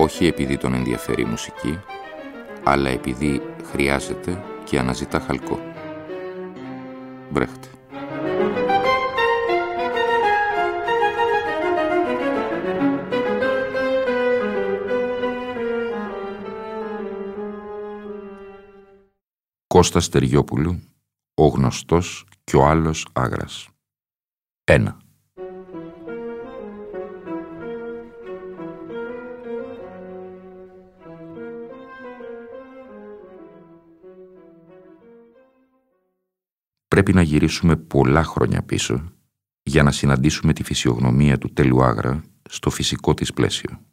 όχι επειδή τον ενδιαφέρει η μουσική, αλλά επειδή χρειάζεται και αναζητά χαλκό. Μπρέχτε. Κώστας Στεριόπουλου, ο γνωστός και ο άλλος άγρας. 1. Πρέπει να γυρίσουμε πολλά χρόνια πίσω για να συναντήσουμε τη φυσιογνωμία του τέλου άγρα στο φυσικό της πλαίσιο.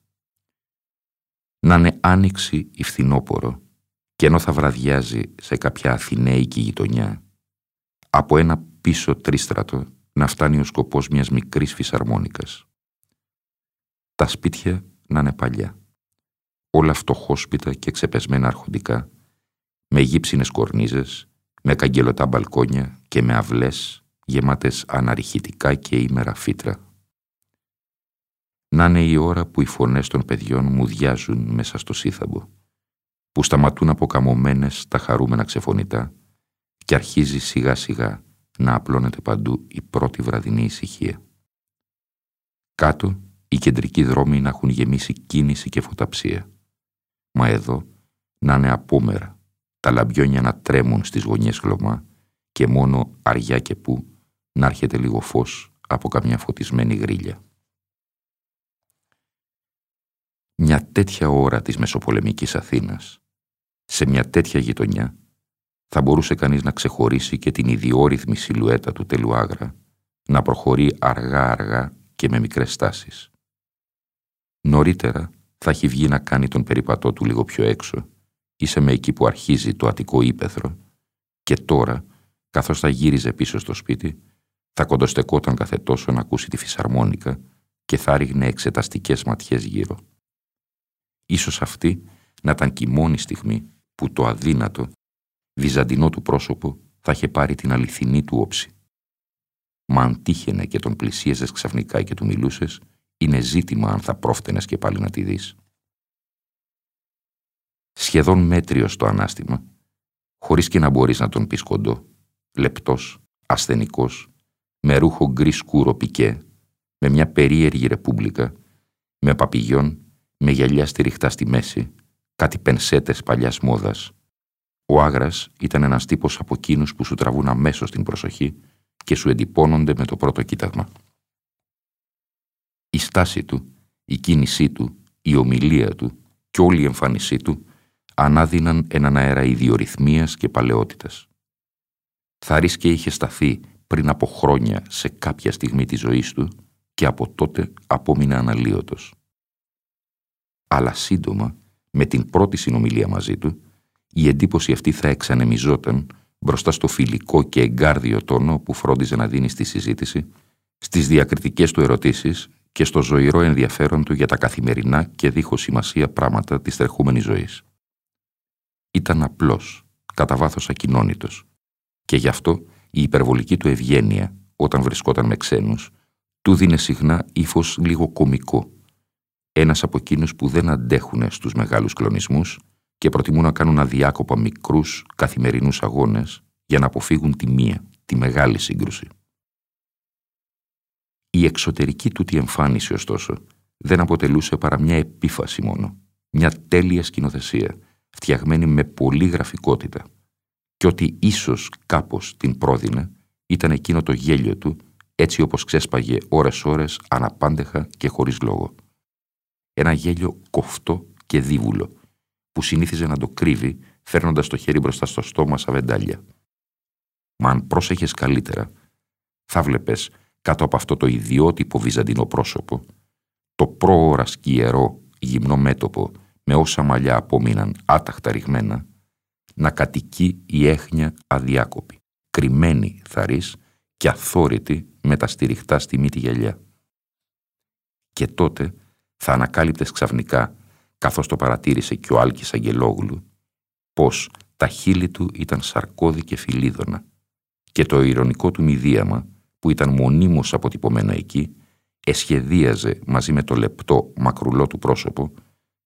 Να είναι άνοιξη ή φθινόπορο και ενώ θα βραδιάζει σε κάποια αθηναίικη γειτονιά, από ένα πίσω τρίστρατο να φτάνει ο σκοπός μιας μικρής φυσαρμόνικας. Τα σπίτια να είναι παλιά, όλα φτωχόσπιτα και ξεπεσμένα αρχοντικά, με γύψινες κορνίζες, με καγγελωτά μπαλκόνια και με αυλές γεμάτες αναρριχητικά και ήμερα φύτρα. Να είναι η ώρα που οι φωνές των παιδιών μου διάζουν μέσα στο σύθαμπο που σταματούν αποκαμωμένες τα χαρούμενα ξεφωνητά και αρχίζει σιγά σιγά να απλώνεται παντού η πρώτη βραδινή ησυχία. Κάτω οι κεντρικοί δρόμοι να έχουν γεμίσει κίνηση και φωταψία. Μα εδώ να είναι απόμερα, τα λαμπιόνια να τρέμουν στις γωνιές χλωμά και μόνο αριά και που να έρχεται λίγο φως από καμιά φωτισμένη γρίλια. Μια τέτοια ώρα της μεσοπολεμικής Αθήνας σε μια τέτοια γειτονιά θα μπορούσε κανείς να ξεχωρίσει και την ιδιόρυθμη σιλουέτα του τελουάγρα να προχωρεί αργά-αργά και με μικρές στάσεις. Νωρίτερα θα έχει βγει να κάνει τον περιπατό του λίγο πιο έξω είσαι με εκεί που αρχίζει το αττικό ύπεθρο και τώρα, καθώς θα γύριζε πίσω στο σπίτι, θα κοντοστεκόταν κάθε τόσο να ακούσει τη φυσαρμόνικα και θα ρίχνε εξεταστικές ματιές γύρω. Ίσως αυτή να ήταν και η μόνη στιγμή που το αδύνατο, βυζαντινό του πρόσωπο θα είχε πάρει την αληθινή του όψη. Μα αν τύχαινε και τον πλησίαζες ξαφνικά και του μιλούσες, είναι ζήτημα αν θα πρόφτενες και πάλι να τη δεις. Σχεδόν μέτριο στο ανάστημα, χωρίς και να μπορείς να τον πεις κοντό, λεπτός, ασθενικός, με ρούχο γκρι σκούρο πικέ, με μια περίεργη ρεπούμπλικα, με παπηγιόν, με γυαλιά στηριχτά στη μέση, κάτι πενσέτες παλιάς μόδας. Ο Άγρας ήταν ένας τύπος από εκείνους που σου τραβούν αμέσως την προσοχή και σου εντυπώνονται με το πρώτο κοίταγμα. Η στάση του, η κίνησή του, η ομιλία του και όλη η εμφάνισή του ανάδυναν έναν αέρα ιδιορυθμίας και παλαιότητας. Θα και είχε σταθεί πριν από χρόνια σε κάποια στιγμή της ζωής του και από τότε απόμεινε αναλύωτος. Αλλά σύντομα με την πρώτη συνομιλία μαζί του, η εντύπωση αυτή θα εξανεμιζόταν μπροστά στο φιλικό και εγκάρδιο τόνο που φρόντιζε να δίνει στη συζήτηση, στις διακριτικές του ερωτήσεις και στο ζωηρό ενδιαφέρον του για τα καθημερινά και δίχως σημασία πράγματα της τρεχούμενης ζωής. Ήταν απλός, κατά βάθος ακοινώνητος, και γι' αυτό η υπερβολική του ευγένεια, όταν βρισκόταν με ξένους, του δίνε συχνά ύφος λίγο κομικό ένας από εκείνους που δεν αντέχουν στους μεγάλους κλονισμούς και προτιμούν να κάνουν αδιάκοπα μικρούς καθημερινούς αγώνες για να αποφύγουν τη μία, τη μεγάλη σύγκρουση. Η εξωτερική του τη εμφάνιση, ωστόσο, δεν αποτελούσε παρά μια επίφαση μόνο, μια τέλεια σκηνοθεσία, φτιαγμένη με πολλή γραφικότητα, και ότι ίσως κάπως την πρόδεινε ήταν εκείνο το γέλιο του, έτσι όπως ξέσπαγε ώρες-ώρες αναπάντεχα και χωρίς λόγο ένα γέλιο κοφτό και δίβουλο, που συνήθιζε να το κρύβει φέρνοντας το χέρι μπροστά στο στόμα σαν βεντάλια. Μα αν πρόσεχες καλύτερα, θα βλέπες κάτω από αυτό το ιδιότυπο βυζαντινό πρόσωπο, το πρόωρα σκιερό γυμνό μέτωπο με όσα μαλλιά απόμειναν άταχτα ρηγμένα, να κατοικεί η έχνια αδιάκοπη, κρυμμένη θαρής και αθόρυτη με τα στηριχτά στη μύτη γυαλιά. Και τότε θα ανακάλυπτες ξαφνικά, καθώς το παρατήρησε και ο Άλκης Αγγελόγλου, πως τα χείλη του ήταν σαρκώδη και φιλίδωνα και το ηρωνικό του μηδίαμα, που ήταν μονίμως αποτυπωμένα εκεί, εσχεδίαζε μαζί με το λεπτό μακρουλό του πρόσωπο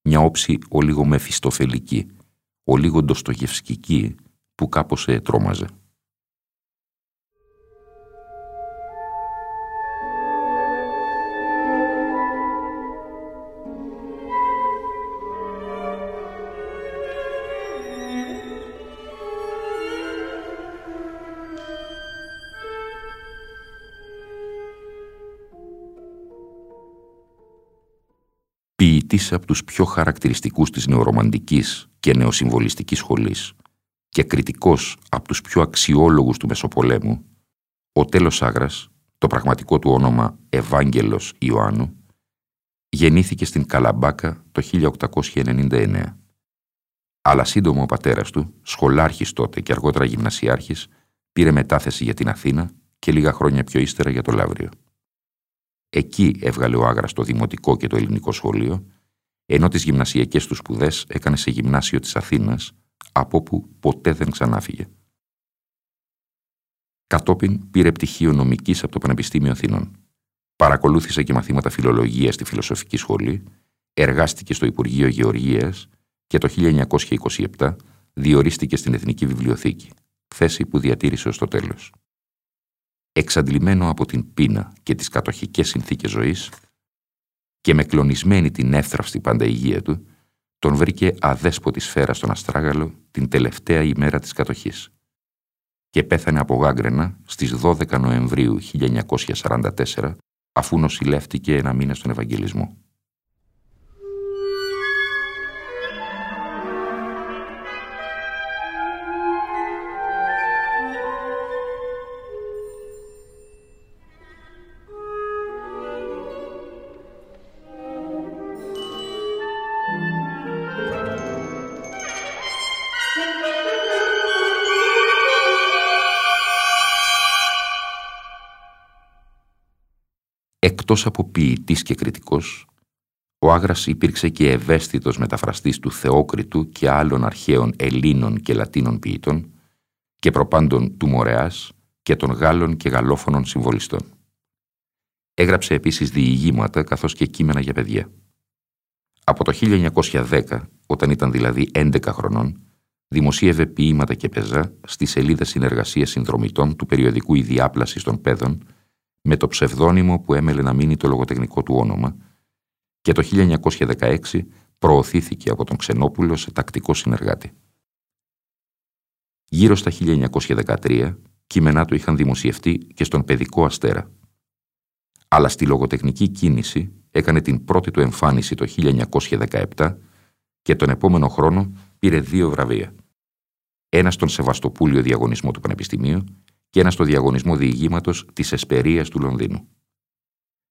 μια όψη ο λίγο μεφιστοφελική, ο λίγο ντοστογευσκική που κάπως τρόμαζε. Ποιητής από τους πιο χαρακτηριστικούς της νεορομαντικής και νεοσυμβολιστικής σχολής και κριτικός από τους πιο αξιόλογους του Μεσοπολέμου, ο Τέλος Άγρας, το πραγματικό του όνομα Ευάγγελος Ιωάννου, γεννήθηκε στην Καλαμπάκα το 1899. Αλλά σύντομα ο πατέρας του, σχολάρχης τότε και αργότερα γυμνασιάρχης, πήρε μετάθεση για την Αθήνα και λίγα χρόνια πιο ύστερα για το Λαύριο. Εκεί έβγαλε ο Άγρας το δημοτικό και το ελληνικό σχολείο, ενώ τις γυμνασιακές του σπουδές έκανε σε γυμνάσιο της Αθήνας, από όπου ποτέ δεν ξανάφυγε. Κατόπιν πήρε πτυχίο νομικής από το Πανεπιστήμιο Αθηνών. Παρακολούθησε και μαθήματα φιλολογίας στη Φιλοσοφική Σχολή, εργάστηκε στο Υπουργείο Γεωργίας και το 1927 διορίστηκε στην Εθνική Βιβλιοθήκη, θέση που διατήρησε ως το τέλος εξαντλημένο από την πείνα και τις κατοχικές συνθήκες ζωής και με κλονισμένη την εύθραυστη πάντα υγεία του, τον βρήκε αδέσποτη σφαίρα στον Αστράγαλο την τελευταία ημέρα της κατοχής και πέθανε από γάγκρενα στις 12 Νοεμβρίου 1944 αφού νοσηλεύτηκε ένα μήνα στον Ευαγγελισμό. Εκτός από ποιητής και κριτικός, ο Άγρας υπήρξε και ευαίσθητος μεταφραστής του Θεόκριτου και άλλων αρχαίων Ελλήνων και Λατίνων ποιητών και προπάντων του Μορεάς και των Γάλλων και Γαλλόφωνων συμβολιστών. Έγραψε επίσης διηγήματα καθώς και κείμενα για παιδιά. Από το 1910, όταν ήταν δηλαδή 11 χρονών, δημοσίευε ποίηματα και πεζά στη σελίδα συνεργασίας συνδρομητών του περιοδικού «Η Διάπλαση των Πέδων» με το ψευδόνυμο που έμελε να μείνει το λογοτεχνικό του όνομα και το 1916 προωθήθηκε από τον Ξενόπουλο σε τακτικό συνεργάτη. Γύρω στα 1913, κείμενά του είχαν δημοσιευτεί και στον παιδικό αστέρα. Αλλά στη λογοτεχνική κίνηση έκανε την πρώτη του εμφάνιση το 1917 και τον επόμενο χρόνο πήρε δύο βραβεία. Ένα στον Σεβαστοπούλιο Διαγωνισμό του Πανεπιστημίου και ένα στο διαγωνισμό διηγήματος της Εσπερίας του Λονδίνου.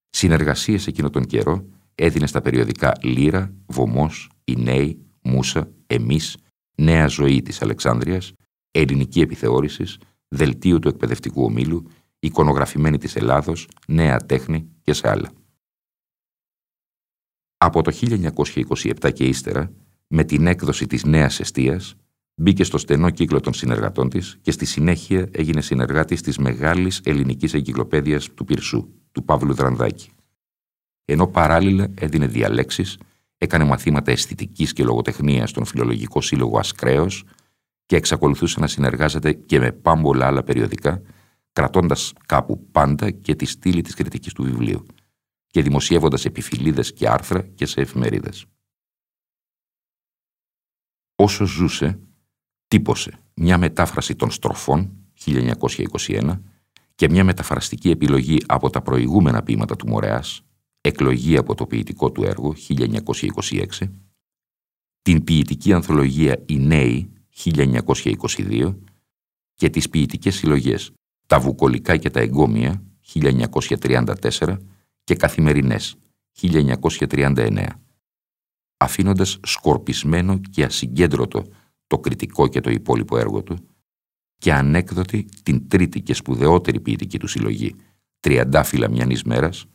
Συνεργασίες εκείνο τον καιρό έδινε στα περιοδικά Λύρα, Βωμός, Οι Νέοι, Μούσα, Εμείς, Νέα Ζωή της Αλεξάνδρειας, Ελληνική Επιθεώρησης, Δελτίο του Εκπαιδευτικού Ομίλου, Εικονογραφημένη της Ελλάδος, Νέα Τέχνη και σε άλλα. Από το 1927 και ύστερα, με την έκδοση της Νέας Εστίας, Μπήκε στο στενό κύκλο των συνεργατών της και στη συνέχεια έγινε συνεργάτης της μεγάλης ελληνικής εγκυκλοπαίδειας του Πυρσού, του Παύλου Δρανδάκη. Ενώ παράλληλα έδινε διαλέξεις, έκανε μαθήματα αισθητικής και λογοτεχνίας στον Φιλολογικό Σύλλογο Ασκραίο και εξακολουθούσε να συνεργάζεται και με πάμπολα άλλα περιοδικά, κρατώντας κάπου πάντα και τη στήλη της κριτικής του βιβλίου και δημοσιεύοντας επιφυλίδες και άρθρα και σε εφημερίδες. Όσο ζούσε, τύπωσε μια μετάφραση των στροφών 1921 και μια μεταφραστική επιλογή από τα προηγούμενα ποίηματα του Μορεάς, εκλογή από το ποιητικό του έργο 1926, την ποιητική ανθολογία «Οι Νέοι» 1922 και τις ποιητικές συλλογές «Τα Βουκολικά και τα Εγκόμια» 1934 και «Καθημερινές» 1939. αφήνοντας σκορπισμένο και ασυγκέντρωτο το κριτικό και το υπόλοιπο έργο του και ανέκδοτη την τρίτη και σπουδαιότερη ποιητική του συλλογή «Τριαντάφυλλα μιανής μέρας»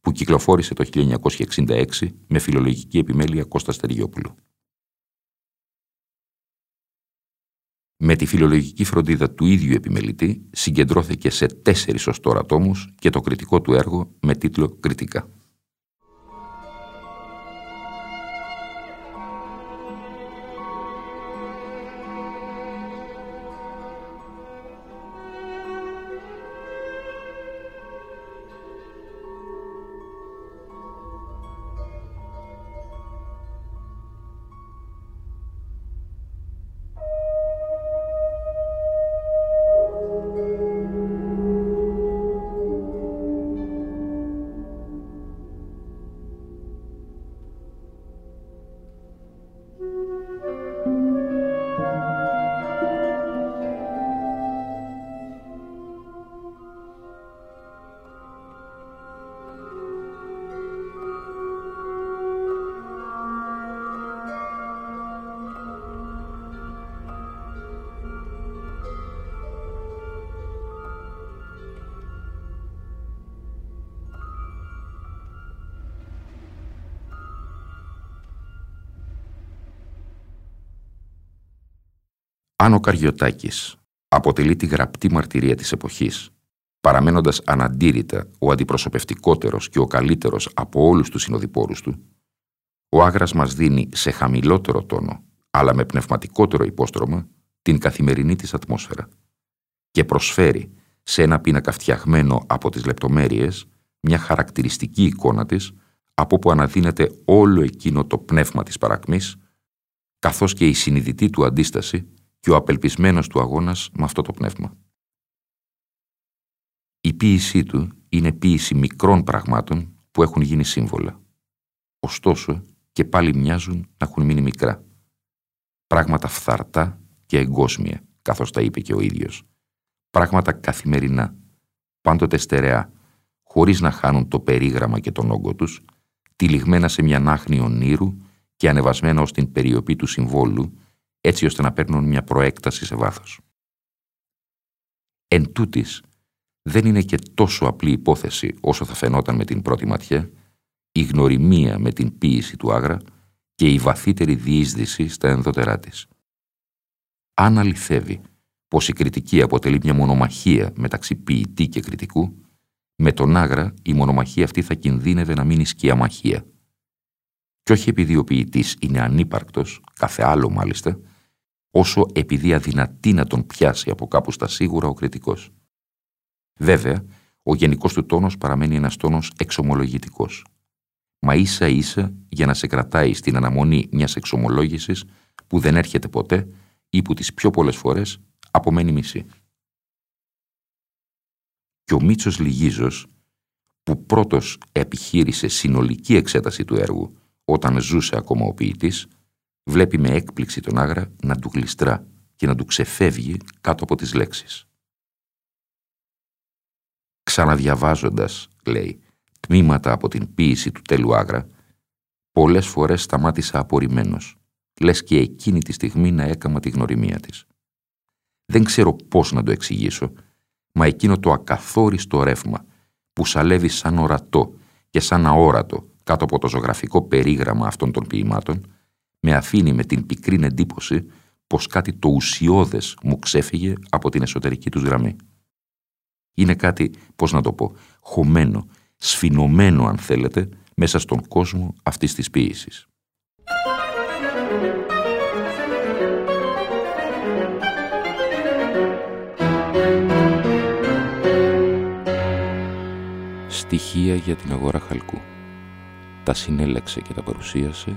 που κυκλοφόρησε το 1966 με φιλολογική επιμέλεια Κώστας Στεριόπουλου. Με τη φιλολογική φροντίδα του ίδιου επιμελητή συγκεντρώθηκε σε τέσσερις ως τώρα τόμους και το κριτικό του έργο με τίτλο «Κριτικά». Αν ο Καριωτάκης αποτελεί τη γραπτή μαρτυρία της εποχής, παραμένοντας αναντήρητα ο αντιπροσωπευτικότερος και ο καλύτερος από όλους τους συνοδοιπόρους του, ο Άγρας μας δίνει σε χαμηλότερο τόνο, αλλά με πνευματικότερο υπόστρωμα, την καθημερινή της ατμόσφαιρα και προσφέρει σε ένα πίνακα φτιαγμένο από τις λεπτομέρειες μια χαρακτηριστική εικόνα της από που αναδύνεται όλο εκείνο το πνεύμα της παρακμής καθώς και η συνειδητή του αντίσταση και ο απελπισμένος του αγώνας με αυτό το πνεύμα. Η ποίησή του είναι ποίηση μικρών πραγμάτων που έχουν γίνει σύμβολα. Ωστόσο και πάλι μοιάζουν να έχουν μείνει μικρά. Πράγματα φθαρτά και εγκόσμια, καθώς τα είπε και ο ίδιος. Πράγματα καθημερινά, πάντοτε στερεά, χωρίς να χάνουν το περίγραμμα και τον όγκο τους, τυλιγμένα σε μια νάχνη ονείρου και ανεβασμένα ως την περιοπή του συμβόλου έτσι ώστε να παίρνουν μια προέκταση σε βάθος. Εν τούτης, δεν είναι και τόσο απλή υπόθεση όσο θα φαινόταν με την πρώτη ματιά, η γνωριμία με την ποίηση του Άγρα και η βαθύτερη διείσδυση στα ενδοτερά της. Αν αληθεύει πως η κριτική αποτελεί μια μονομαχία μεταξύ ποιητή και κριτικού, με τον Άγρα η μονομαχία αυτή θα κινδύνευε να μείνει σκιαμαχία. Και όχι επειδή ο ποιητής είναι ανύπαρκτος, κάθε άλλο μάλιστα, όσο επειδή αδυνατεί να τον πιάσει από κάπου στα σίγουρα ο κριτικός. Βέβαια, ο γενικός του τόνος παραμένει ένας τόνος εξομολογητικός. Μα ίσα ίσα για να σε κρατάει στην αναμονή μιας εξομολόγησης που δεν έρχεται ποτέ ή που τις πιο πολλές φορές απομένει μισή. Και ο Μίτσος Λιγίζος, που πρώτος επιχείρησε συνολική εξέταση του έργου όταν ζούσε ακόμα ο ποιητής, βλέπει με έκπληξη τον Άγρα να του γλιστρά και να του ξεφεύγει κάτω από τις λέξεις. Ξαναδιαβάζοντας, λέει, τμήματα από την ποίηση του τέλου Άγρα, πολλές φορές σταμάτησα απορριμμένος, λες και εκείνη τη στιγμή να έκαμα τη γνωριμία της. Δεν ξέρω πώς να το εξηγήσω, μα εκείνο το ακαθόριστο ρεύμα που σαλεύει σαν ορατό και σαν αόρατο κάτω από το ζωγραφικό περίγραμμα αυτών των ποιημάτων, με αφήνει με την πικρή εντύπωση πως κάτι το ουσιώδες μου ξέφυγε από την εσωτερική τους γραμμή. Είναι κάτι, πώς να το πω, χωμένο, σφινωμένο αν θέλετε, μέσα στον κόσμο αυτής της ποίησης. Στοιχεία για την αγορά χαλκού. Τα συνέλεξε και τα παρουσίασε